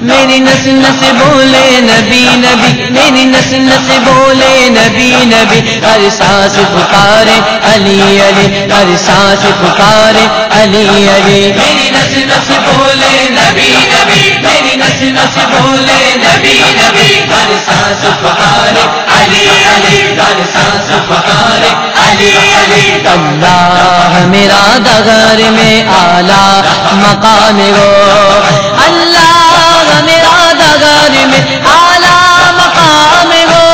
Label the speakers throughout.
Speaker 1: میری نس نس بولے نبی نبی، میری نس نس بولے نبی نبی، ہر سانس پکارے علی علی، ہر سانس پکارے علی علی۔
Speaker 2: میری نس نس بولے نبی نبی، میری نس نس بولے نبی نبی، ہر سانس پکارے علی علی، ہر سانس پکارے۔
Speaker 1: اللہ میرا دغر میں آلہ مقام گو اللہ میرا دغر میں آلہ مقام گو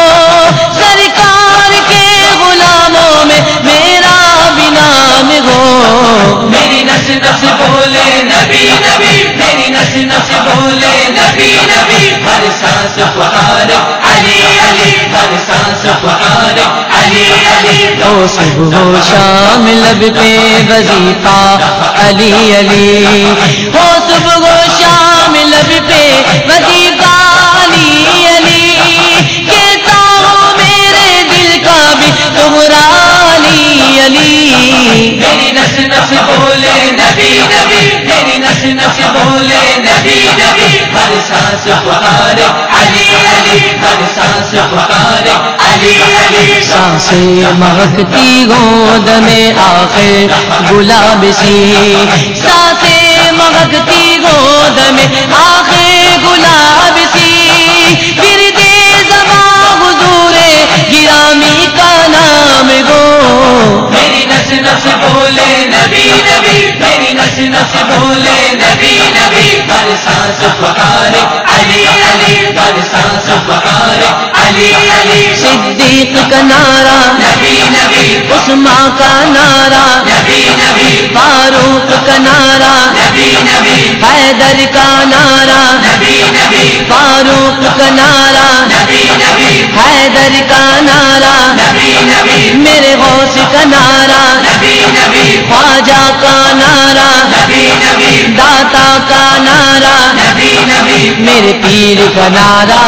Speaker 1: سرکار کے غلاموں میں میرا بھی نام گو
Speaker 2: میری نس نس بولے نبی نبی، میری نس نس بولے نبی نبی، ہر سانس پکارے علی ہر سانس پکارے علی علی
Speaker 1: او صبح و شام لب پہ وظیفہ علی علی۔ ہو صبح و شام لب پہ وظیفہ علی علی۔ کہتا ہوں میرے دل کا بھی تمہارا علی علی۔
Speaker 2: میری نس نس بولے نبی نبی، میری نس نس بولے نبی نبی۔ ہر سانس پکارے ہر سانس پکارے علی علی
Speaker 1: مہکتی گود میں آخر گلاب سی سانس مہکتی
Speaker 2: نس نس بولے نبی نبی ہر سانس پکارے علی علی ہر سانس پکارے علی علی،
Speaker 1: صدیق کا نعرہ۔
Speaker 2: نبی نبی،
Speaker 1: عثمان کا نعرہ۔
Speaker 2: نبی نبی،
Speaker 1: فاروق کا نعرہ۔
Speaker 2: نبی نبی،
Speaker 1: حیدر کا نعرہ۔
Speaker 2: نبی نبی،
Speaker 1: فاروق کا نعرہ۔
Speaker 2: نبی نبی،
Speaker 1: حیدر کا نعرہ۔
Speaker 2: نبی نبی،
Speaker 1: میرے غوث کا نعرہ۔
Speaker 2: نبی نبی،
Speaker 1: خواجہ کا نعرہ۔ داتا کا نعرہ، میرے پیر کا نعرہ،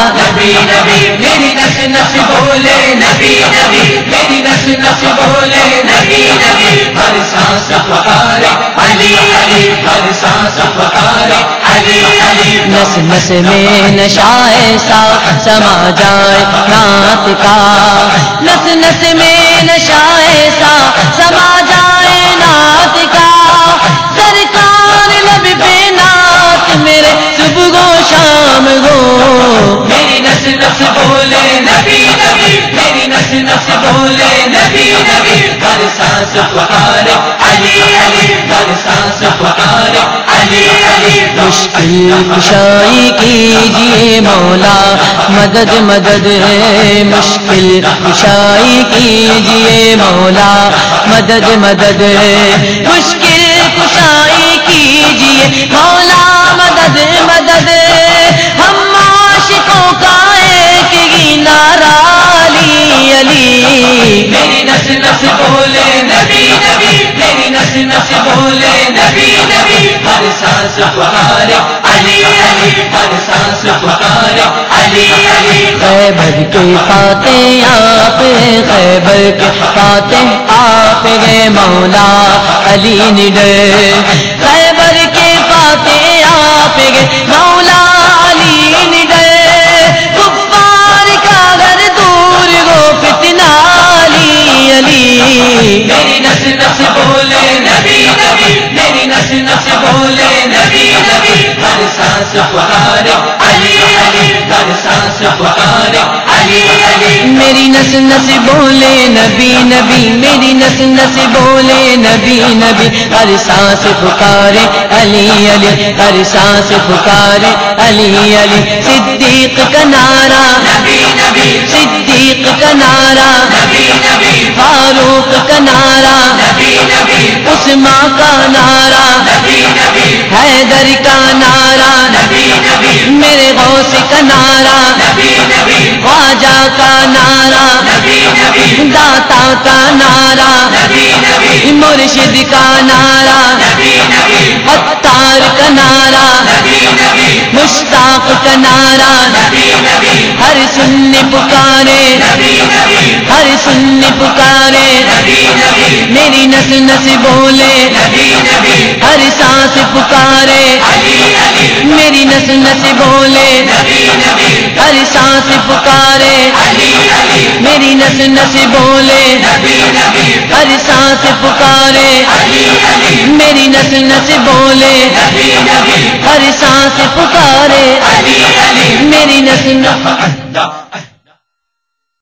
Speaker 2: میری نس نس بولے نبی نبی میری نس نس بولے نبی نبی ہر سانس پکارے، علی علی، ہر سانس پکارے، علی علی،
Speaker 1: نس نس میں نشا ایسا سما جائے نعت کا، نس نس میں نشا ایسا سما جائے
Speaker 2: سانس پکارے علی علی ہر سانس پکارے علی علی
Speaker 1: مشکل کشائی کیجیے مولا مدد مدد مشکل۔ کشائی کیجیے مولا مدد مدد مشکل۔ کشائی کیجیے مولا مدد مدد
Speaker 2: سانس پکارے علی علی ہر سانس پکارے علی علی
Speaker 1: خیبر کے فاتح آپ خیبر کے فاتح آپ گئے مولا علی نڈر خیبر کے فاتح آپ گئے
Speaker 2: پکارے علی علی پکارے علی علی
Speaker 1: میری نس نس بولے نبی نبی، میری نس نس بولے نبی نبی۔ ہر سانس پکارے علی علی۔ ہر سانس پکارے علی علی۔ صدیق کا نعرہ
Speaker 2: نبی نبی
Speaker 1: صدیق کا نعرہ۔
Speaker 2: نبی نبی
Speaker 1: فاروق کا نعرہ
Speaker 2: نبی نبی
Speaker 1: عثمان کا نعرہ، حیدر کا نعرہ، میرے غوث کا نعرہ، خواجہ کا نعرہ، داتا کا نعرہ، مرشد کا نعرہ اتار کا نعرہ، مشتاق کا نعرہ، ہر سن پکارے، ہر سن پکارے۔ میری نس نس بولے ہر سانس پکارے۔ میری نس نس بولے ہر سانس پکارے۔ میری نس نس بولے ہر سانس پکارے۔ میری نس نس بولے ہر سانس پکارے۔ میری نس نس